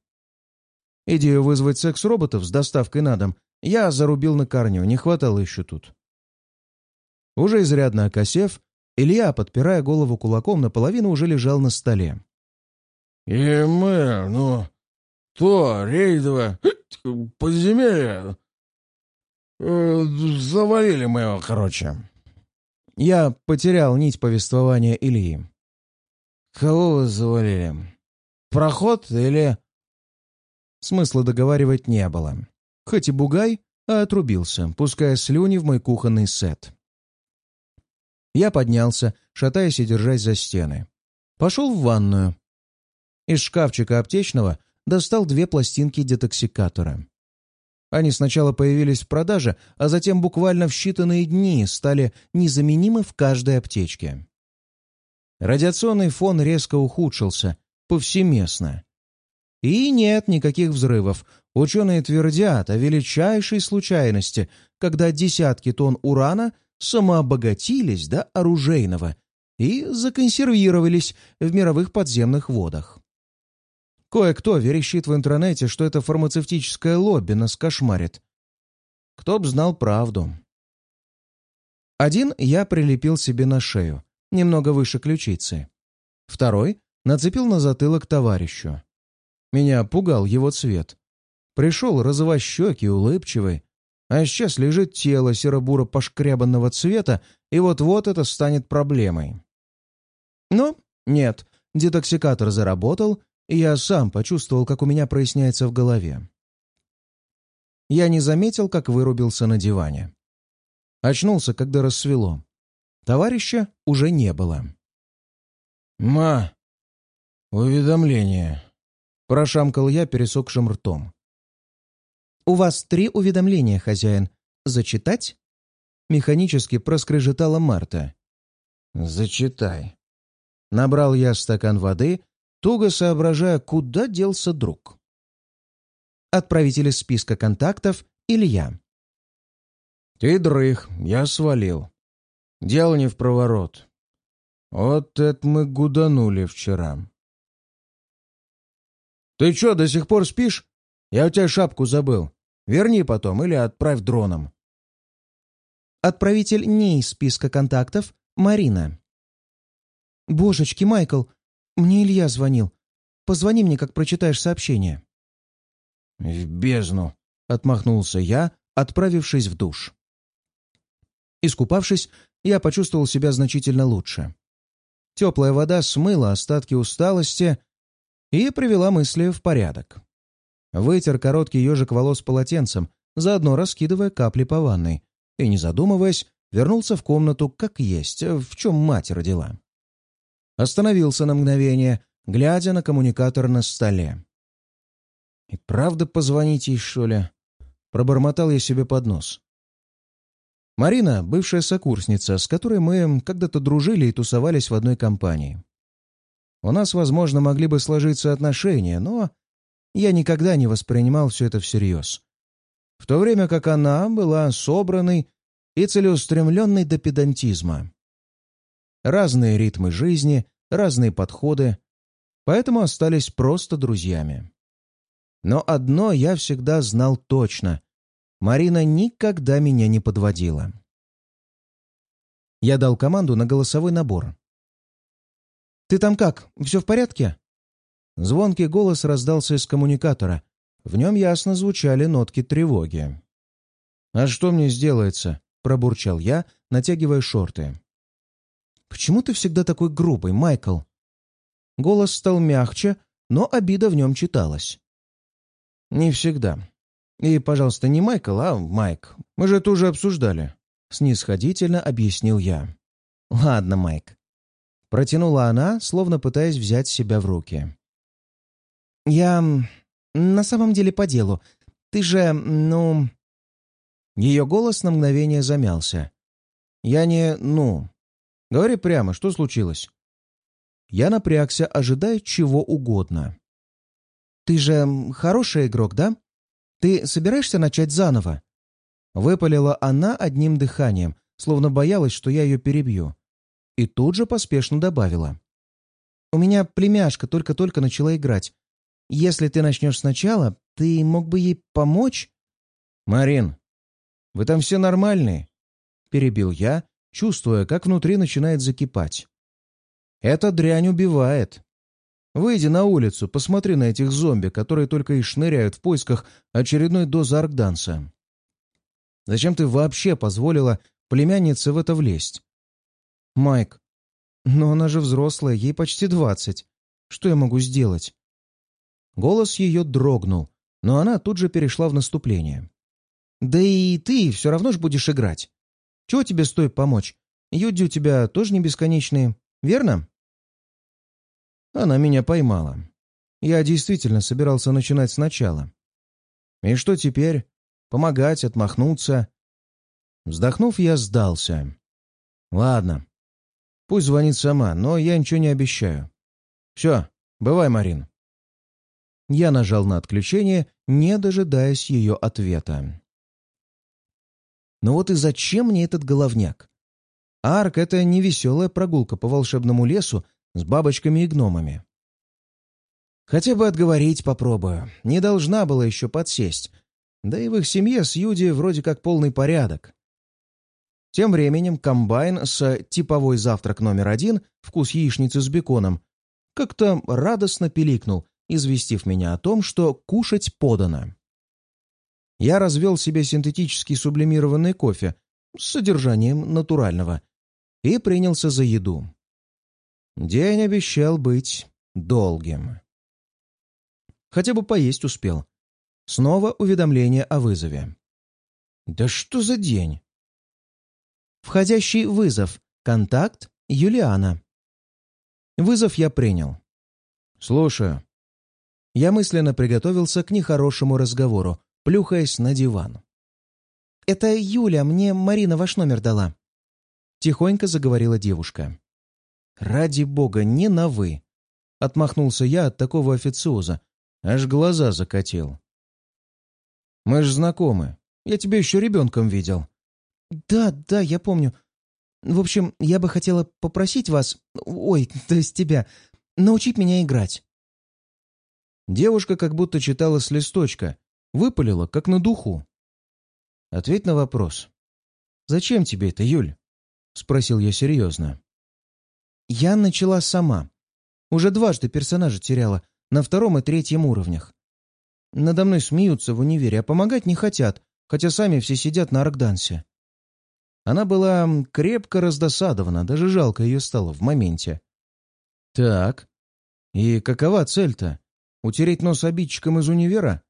Идею вызвать секс-роботов с доставкой на дом я зарубил на корню, не хватало еще тут. Уже изрядно окосев, Илья, подпирая голову кулаком, наполовину уже лежал на столе. «И мы, ну, то рейдово подземелье э, завалили мы его, короче». Я потерял нить повествования Ильи. «Кого вы завалили? Проход или...» Смысла договаривать не было. Хоть и бугай, а отрубился, пуская слюни в мой кухонный сет. Я поднялся, шатаясь и держась за стены. Пошел в ванную. Из шкафчика аптечного достал две пластинки детоксикатора. Они сначала появились в продаже, а затем буквально в считанные дни стали незаменимы в каждой аптечке. Радиационный фон резко ухудшился, повсеместно. И нет никаких взрывов. Ученые твердят о величайшей случайности, когда десятки тонн урана самообогатились до оружейного и законсервировались в мировых подземных водах. Кое-кто верещит в интернете, что это фармацевтическое лобби нас кошмарит. Кто б знал правду. Один я прилепил себе на шею, немного выше ключицы. Второй нацепил на затылок товарищу. Меня пугал его цвет. Пришел розовощекий, улыбчивый, а сейчас лежит тело серо-буро пошкрябанного цвета, и вот-вот это станет проблемой. Но нет, детоксикатор заработал, и я сам почувствовал, как у меня проясняется в голове. Я не заметил, как вырубился на диване. Очнулся, когда рассвело. Товарища уже не было. «Ма, уведомление», — прошамкал я пересохшим ртом. «У вас три уведомления, хозяин. Зачитать?» механически проскрежетала Марта. «Зачитай». Набрал я стакан воды, туго соображая, куда делся друг. Отправитель из списка контактов Илья. «Ты дрых, я свалил. Дело не в проворот. Вот это мы гуданули вчера». «Ты чё, до сих пор спишь? Я у тебя шапку забыл. Верни потом или отправь дроном». Отправитель не из списка контактов Марина. «Божечки, Майкл, мне Илья звонил. Позвони мне, как прочитаешь сообщение». «В бездну!» — отмахнулся я, отправившись в душ. Искупавшись, я почувствовал себя значительно лучше. Теплая вода смыла остатки усталости и привела мысли в порядок. Вытер короткий ежик волос полотенцем, заодно раскидывая капли по ванной, и, не задумываясь, вернулся в комнату как есть, в чем мать родила. Остановился на мгновение, глядя на коммуникатор на столе. «И правда позвонить ей, что ли?» Пробормотал я себе под нос. Марина — бывшая сокурсница, с которой мы когда-то дружили и тусовались в одной компании. У нас, возможно, могли бы сложиться отношения, но я никогда не воспринимал все это всерьез. В то время как она была собранной и целеустремленной до педантизма. Разные ритмы жизни, разные подходы, поэтому остались просто друзьями. Но одно я всегда знал точно. Марина никогда меня не подводила. Я дал команду на голосовой набор. «Ты там как? Все в порядке?» Звонкий голос раздался из коммуникатора. В нем ясно звучали нотки тревоги. «А что мне сделается?» — пробурчал я, натягивая шорты. «Почему ты всегда такой грубый, Майкл?» Голос стал мягче, но обида в нем читалась. «Не всегда. И, пожалуйста, не Майкл, а Майк. Мы же это уже обсуждали», — снисходительно объяснил я. «Ладно, Майк». Протянула она, словно пытаясь взять себя в руки. «Я... на самом деле по делу. Ты же, ну...» Ее голос на мгновение замялся. «Я не... ну...» «Говори прямо, что случилось?» Я напрягся, ожидая чего угодно. «Ты же хороший игрок, да? Ты собираешься начать заново?» Выпалила она одним дыханием, словно боялась, что я ее перебью. И тут же поспешно добавила. «У меня племяшка только-только начала играть. Если ты начнешь сначала, ты мог бы ей помочь?» «Марин, вы там все нормальные?» Перебил я, чувствуя, как внутри начинает закипать. «Эта дрянь убивает. Выйди на улицу, посмотри на этих зомби, которые только и шныряют в поисках очередной дозы аркданса. Зачем ты вообще позволила племяннице в это влезть? Майк, но она же взрослая, ей почти двадцать. Что я могу сделать? Голос ее дрогнул, но она тут же перешла в наступление. Да и ты все равно ж будешь играть. Чего тебе стоит помочь? Юдди у тебя тоже не бесконечные, верно? Она меня поймала. Я действительно собирался начинать сначала. И что теперь? Помогать, отмахнуться? Вздохнув, я сдался. Ладно. Пусть звонит сама, но я ничего не обещаю. Все, бывай, Марин. Я нажал на отключение, не дожидаясь ее ответа. Но вот и зачем мне этот головняк? Арк — это не веселая прогулка по волшебному лесу с бабочками и гномами. Хотя бы отговорить попробую. Не должна была еще подсесть. Да и в их семье с Юди вроде как полный порядок. Тем временем комбайн с типовой завтрак номер один «Вкус яичницы с беконом» как-то радостно пиликнул, известив меня о том, что кушать подано. Я развел себе синтетический сублимированный кофе с содержанием натурального и принялся за еду. День обещал быть долгим. Хотя бы поесть успел. Снова уведомление о вызове. Да что за день? Входящий вызов. Контакт Юлиана. Вызов я принял. Слушаю. Я мысленно приготовился к нехорошему разговору, плюхаясь на диван. это Юля, мне Марина ваш номер дала». Тихонько заговорила девушка. «Ради бога, не на «вы». Отмахнулся я от такого официоза. Аж глаза закатил. «Мы ж знакомы. Я тебя еще ребенком видел». «Да, да, я помню. В общем, я бы хотела попросить вас, ой, то есть тебя, научить меня играть». Девушка как будто читала с листочка, выпалила, как на духу. «Ответь на вопрос. Зачем тебе это, Юль?» — спросил я серьезно. «Я начала сама. Уже дважды персонажа теряла, на втором и третьем уровнях. Надо мной смеются в универе, а помогать не хотят, хотя сами все сидят на аркдансе. Она была крепко раздосадована, даже жалко ее стало в моменте. «Так, и какова цель-то? Утереть нос обидчикам из универа?»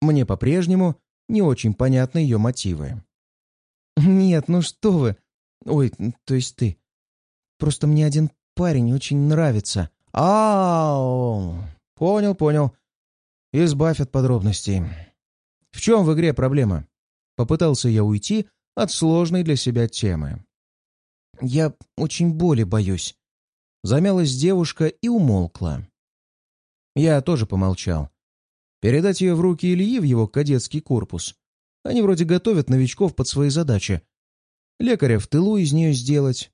Мне по-прежнему не очень понятны ее мотивы. «Нет, ну что вы! Ой, то есть ты. Просто мне один парень очень нравится. Ау! Понял, понял. Избавь от подробностей. В чем в игре проблема? Попытался я уйти от сложной для себя темы. Я очень боли боюсь. Замялась девушка и умолкла. Я тоже помолчал. Передать ее в руки Ильи в его кадетский корпус. Они вроде готовят новичков под свои задачи. Лекаря в тылу из нее сделать.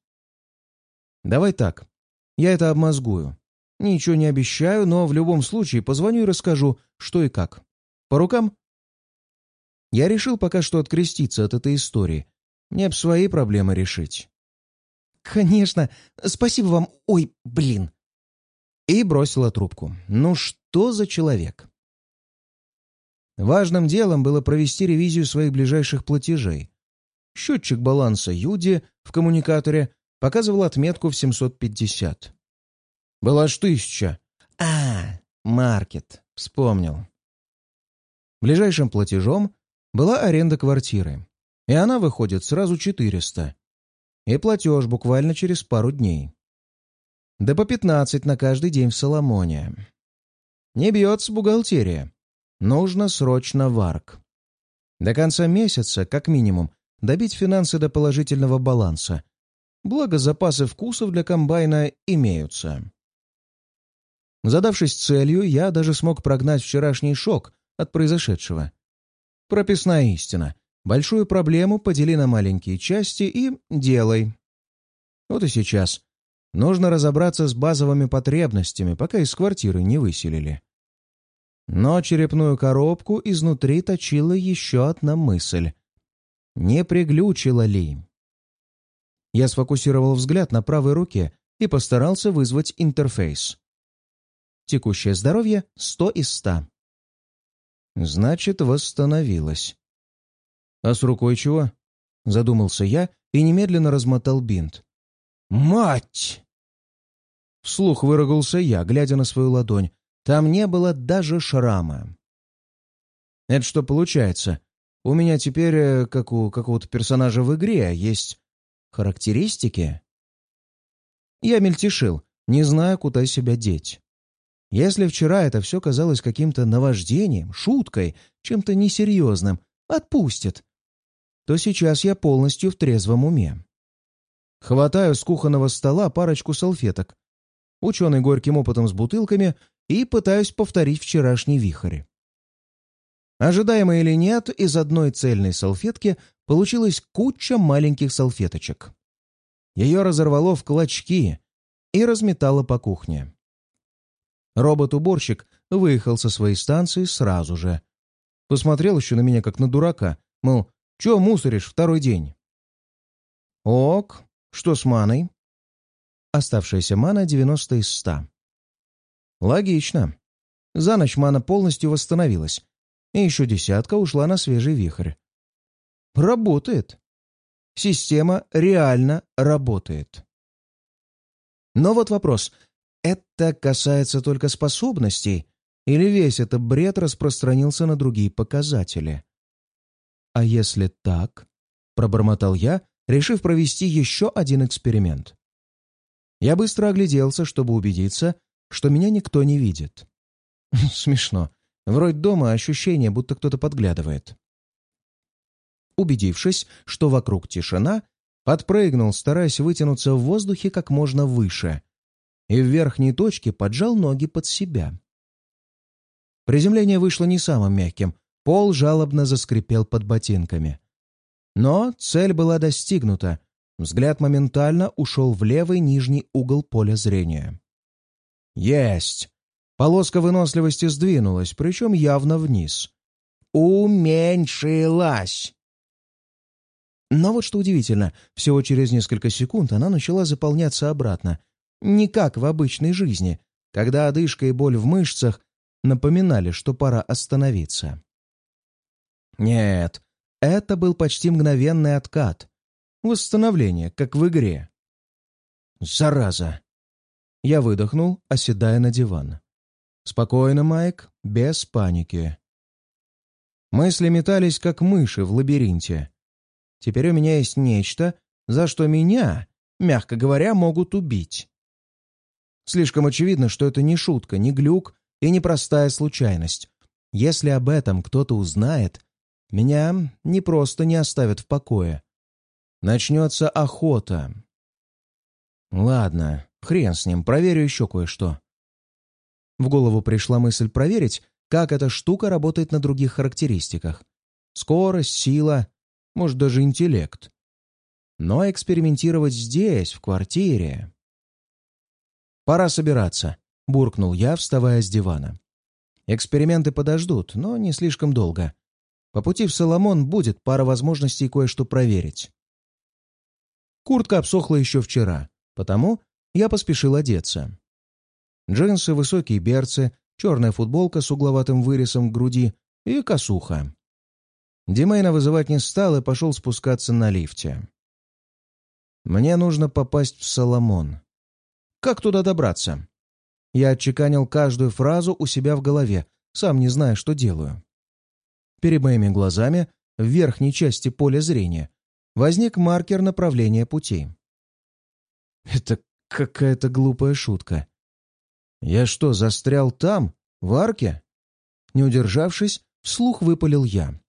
Давай так. Я это обмозгую. Ничего не обещаю, но в любом случае позвоню и расскажу, что и как. По рукам? Я решил пока что откреститься от этой истории. Мне б свои проблемы решить. «Конечно. Спасибо вам. Ой, блин!» И бросила трубку. «Ну что за человек?» Важным делом было провести ревизию своих ближайших платежей. Счетчик баланса Юди в коммуникаторе показывал отметку в 750. Была аж тысяча. А, маркет. Вспомнил. Ближайшим платежом была аренда квартиры. И она выходит сразу 400. И платеж буквально через пару дней. Да по 15 на каждый день в Соломоне. Не бьется бухгалтерия. Нужно срочно варк. До конца месяца, как минимум, добить финансы до положительного баланса. Благо, запасы вкусов для комбайна имеются. Задавшись целью, я даже смог прогнать вчерашний шок от произошедшего. Прописная истина. Большую проблему подели на маленькие части и делай. Вот и сейчас. Нужно разобраться с базовыми потребностями, пока из квартиры не выселили. Но черепную коробку изнутри точила еще одна мысль. Не приглючила ли? Я сфокусировал взгляд на правой руке и постарался вызвать интерфейс. Текущее здоровье — 100 из 100. Значит, восстановилось. А с рукой чего? Задумался я и немедленно размотал бинт. «Мать!» Вслух выругался я, глядя на свою ладонь. Там не было даже шрама. Это что получается? У меня теперь, э, как у какого-то персонажа в игре, есть характеристики? Я мельтешил, не зная, куда себя деть. Если вчера это все казалось каким-то наваждением, шуткой, чем-то несерьезным, отпустит, то сейчас я полностью в трезвом уме. Хватаю с кухонного стола парочку салфеток, ученый горьким опытом с бутылками, и пытаюсь повторить вчерашний вихрь. Ожидаемо или нет, из одной цельной салфетки получилась куча маленьких салфеточек. Ее разорвало в клочки и разметало по кухне. Робот-уборщик выехал со своей станции сразу же. Посмотрел еще на меня, как на дурака, мол, «Че мусоришь второй день?» «Ок, что с маной?» Оставшаяся мана 90 из 100. Логично. За ночь мана полностью восстановилась, и еще десятка ушла на свежий вихрь. Работает. Система реально работает. Но вот вопрос. Это касается только способностей, или весь этот бред распространился на другие показатели? А если так, пробормотал я, решив провести еще один эксперимент. Я быстро огляделся, чтобы убедиться, что меня никто не видит. Смешно. Вроде дома ощущение, будто кто-то подглядывает. Убедившись, что вокруг тишина, подпрыгнул, стараясь вытянуться в воздухе как можно выше, и в верхней точке поджал ноги под себя. Приземление вышло не самым мягким, пол жалобно заскрипел под ботинками. Но цель была достигнута, взгляд моментально ушел в левый нижний угол поля зрения. Есть! Полоска выносливости сдвинулась, причем явно вниз. Уменьшилась! Но вот что удивительно, всего через несколько секунд она начала заполняться обратно. Не как в обычной жизни, когда одышка и боль в мышцах напоминали, что пора остановиться. Нет, это был почти мгновенный откат. Восстановление, как в игре. Зараза! Я выдохнул, оседая на диван. «Спокойно, Майк, без паники». Мысли метались, как мыши в лабиринте. Теперь у меня есть нечто, за что меня, мягко говоря, могут убить. Слишком очевидно, что это не шутка, не глюк и не простая случайность. Если об этом кто-то узнает, меня не просто не оставят в покое. Начнется охота. Ладно, хрен с ним, проверю еще кое-что. В голову пришла мысль проверить, как эта штука работает на других характеристиках. Скорость, сила, может, даже интеллект. Но экспериментировать здесь, в квартире... «Пора собираться», — буркнул я, вставая с дивана. «Эксперименты подождут, но не слишком долго. По пути в Соломон будет пара возможностей кое-что проверить». Куртка обсохла еще вчера, потому я поспешил одеться. Джинсы, высокие берцы, черная футболка с угловатым вырезом в груди и косуха. Димейна вызывать не стал и пошел спускаться на лифте. Мне нужно попасть в Соломон. Как туда добраться? Я отчеканил каждую фразу у себя в голове, сам не зная, что делаю. Перед моими глазами, в верхней части поля зрения, возник маркер направления пути. Это какая-то глупая шутка. Я что, застрял там, в арке? Не удержавшись, вслух выпалил я.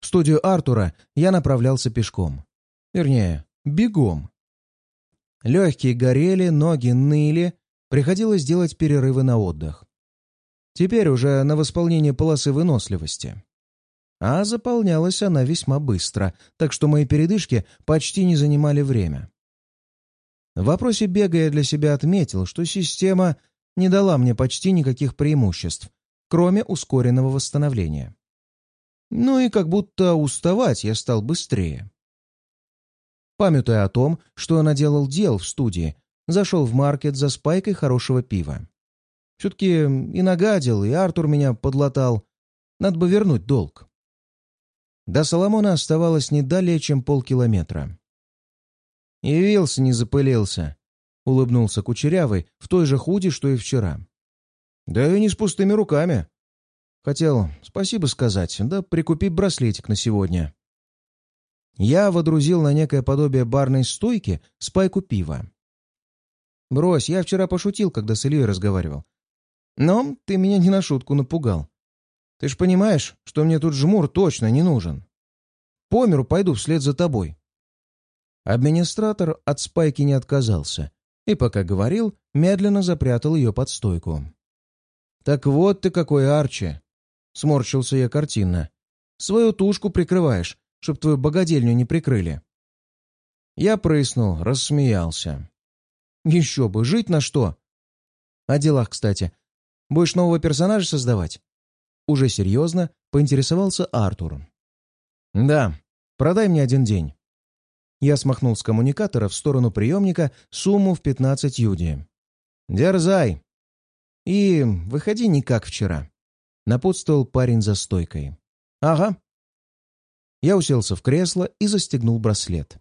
В студию Артура я направлялся пешком. Вернее, бегом. Легкие горели, ноги ныли, приходилось делать перерывы на отдых. Теперь уже на восполнение полосы выносливости. А заполнялась она весьма быстро, так что мои передышки почти не занимали время. В вопросе бега я для себя отметил, что система не дала мне почти никаких преимуществ, кроме ускоренного восстановления. Ну и как будто уставать я стал быстрее. Памятуя о том, что я наделал дел в студии, зашел в маркет за спайкой хорошего пива. Все-таки и нагадил, и Артур меня подлатал. Надо бы вернуть долг. До Соломона оставалось не далее, чем полкилометра. «Явился, не запылился», — улыбнулся Кучерявый в той же худи, что и вчера. «Да и не с пустыми руками. Хотел спасибо сказать, да прикупить браслетик на сегодня». Я водрузил на некое подобие барной стойки спайку пива. «Брось, я вчера пошутил, когда с Ильей разговаривал. Но ты меня не на шутку напугал. Ты ж понимаешь, что мне тут жмур точно не нужен. По миру пойду вслед за тобой. Администратор от спайки не отказался и, пока говорил, медленно запрятал ее под стойку. «Так вот ты какой, Арчи!» — сморщился я картинно. «Свою тушку прикрываешь, чтоб твою богадельню не прикрыли». Я прыснул, рассмеялся. «Еще бы, жить на что?» «О делах, кстати. Будешь нового персонажа создавать?» Уже серьезно поинтересовался Артур. «Да, продай мне один день. Я смахнул с коммуникатора в сторону приемника сумму в 15 юди. «Дерзай!» «И выходи не как вчера», — напутствовал парень за стойкой. «Ага». Я уселся в кресло и застегнул браслет.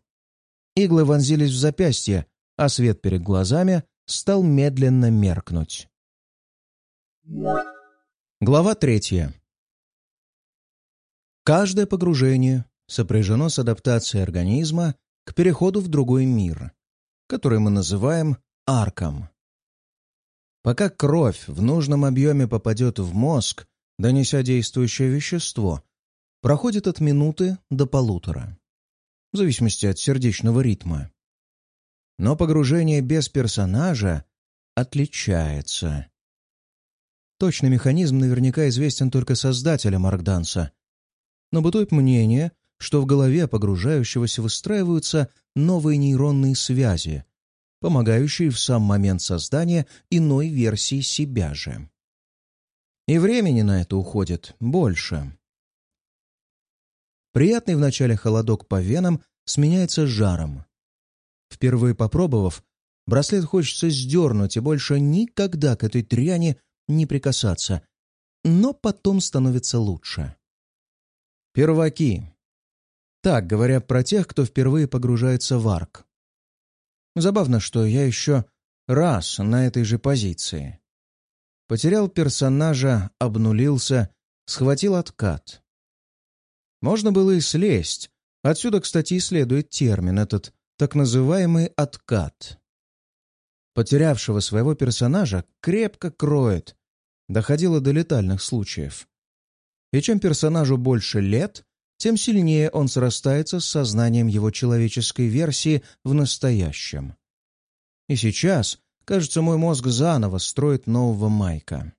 Иглы вонзились в запястье, а свет перед глазами стал медленно меркнуть. Глава третья. Каждое погружение сопряжено с адаптацией организма к переходу в другой мир, который мы называем арком. Пока кровь в нужном объеме попадет в мозг, донеся действующее вещество, проходит от минуты до полутора, в зависимости от сердечного ритма. Но погружение без персонажа отличается. Точный механизм наверняка известен только создателям Аркданса, но бытует мнение, что в голове погружающегося выстраиваются новые нейронные связи, помогающие в сам момент создания иной версии себя же. И времени на это уходит больше. Приятный вначале холодок по венам сменяется жаром. Впервые попробовав, браслет хочется сдернуть и больше никогда к этой тряни не прикасаться, но потом становится лучше. Перваки. Так говорят про тех, кто впервые погружается в арк. Забавно, что я еще раз на этой же позиции. Потерял персонажа, обнулился, схватил откат. Можно было и слезть. Отсюда, кстати, и следует термин, этот так называемый откат. Потерявшего своего персонажа крепко кроет. Доходило до летальных случаев. И чем персонажу больше лет, тем сильнее он срастается с сознанием его человеческой версии в настоящем. И сейчас, кажется, мой мозг заново строит нового Майка.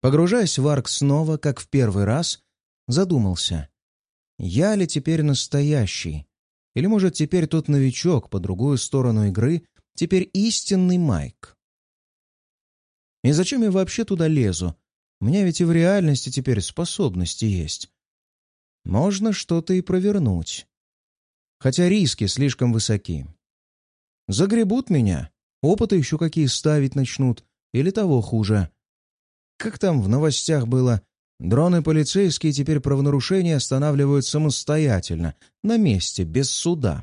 Погружаясь в арк снова, как в первый раз, задумался. Я ли теперь настоящий? Или, может, теперь тот новичок по другую сторону игры, теперь истинный Майк? И зачем я вообще туда лезу? У меня ведь и в реальности теперь способности есть. Можно что-то и провернуть. Хотя риски слишком высоки. Загребут меня, опыты еще какие ставить начнут, или того хуже. Как там в новостях было, дроны полицейские теперь правонарушения останавливают самостоятельно, на месте, без суда.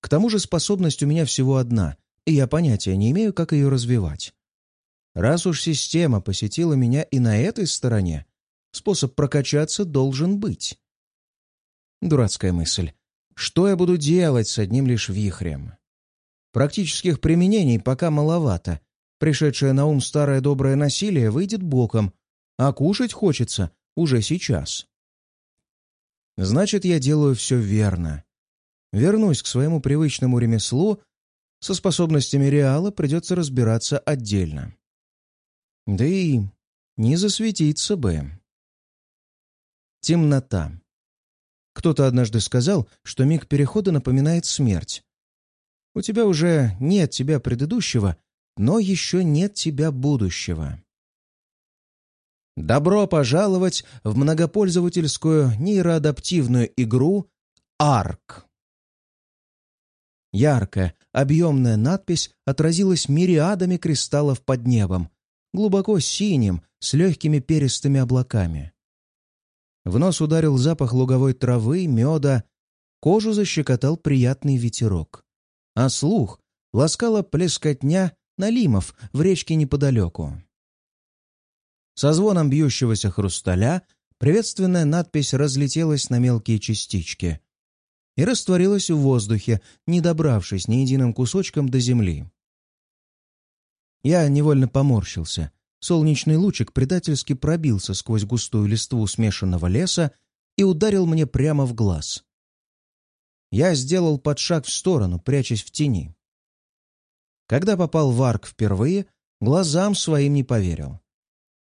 К тому же способность у меня всего одна, и я понятия не имею, как ее развивать. Раз уж система посетила меня и на этой стороне, способ прокачаться должен быть. Дурацкая мысль. Что я буду делать с одним лишь вихрем? Практических применений пока маловато. Пришедшее на ум старое доброе насилие выйдет боком, а кушать хочется уже сейчас. Значит, я делаю все верно. Вернусь к своему привычному ремеслу, со способностями Реала придется разбираться отдельно. Да и не засветиться бы. Темнота. Кто-то однажды сказал, что миг перехода напоминает смерть. У тебя уже нет тебя предыдущего, но еще нет тебя будущего. Добро пожаловать в многопользовательскую нейроадаптивную игру ARK. Яркая, объемная надпись отразилась мириадами кристаллов под небом, глубоко синим, с легкими перистыми облаками. В нос ударил запах луговой травы, меда, кожу защекотал приятный ветерок. А слух ласкала плескотня налимов в речке неподалеку. Со звоном бьющегося хрусталя приветственная надпись разлетелась на мелкие частички и растворилась в воздухе, не добравшись ни единым кусочком до земли. Я невольно поморщился. Солнечный лучик предательски пробился сквозь густую листву смешанного леса и ударил мне прямо в глаз. Я сделал подшаг в сторону, прячась в тени. Когда попал в арк впервые, глазам своим не поверил.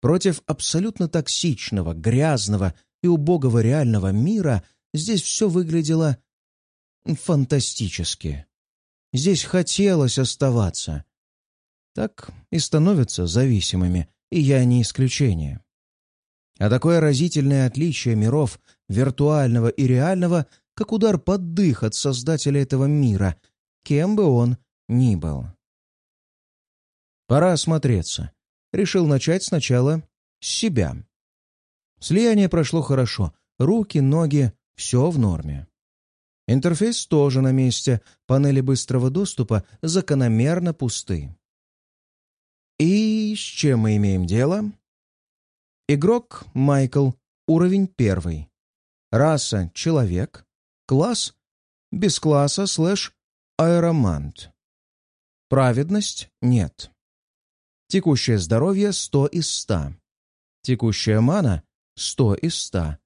Против абсолютно токсичного, грязного и убогого реального мира здесь все выглядело фантастически. Здесь хотелось оставаться, так и становятся зависимыми, и я не исключение. А такое разительное отличие миров виртуального и реального, как удар под дых от создателя этого мира, кем бы он ни был. Пора осмотреться. Решил начать сначала с себя. Слияние прошло хорошо. Руки, ноги — все в норме. Интерфейс тоже на месте. Панели быстрого доступа закономерно пусты. И с чем мы имеем дело? Игрок Майкл, уровень первый. Раса — человек. Класс — без класса слэш аэромант. Праведность — нет. Текущее здоровье — 100 из 100. Текущая мана — сто из ста.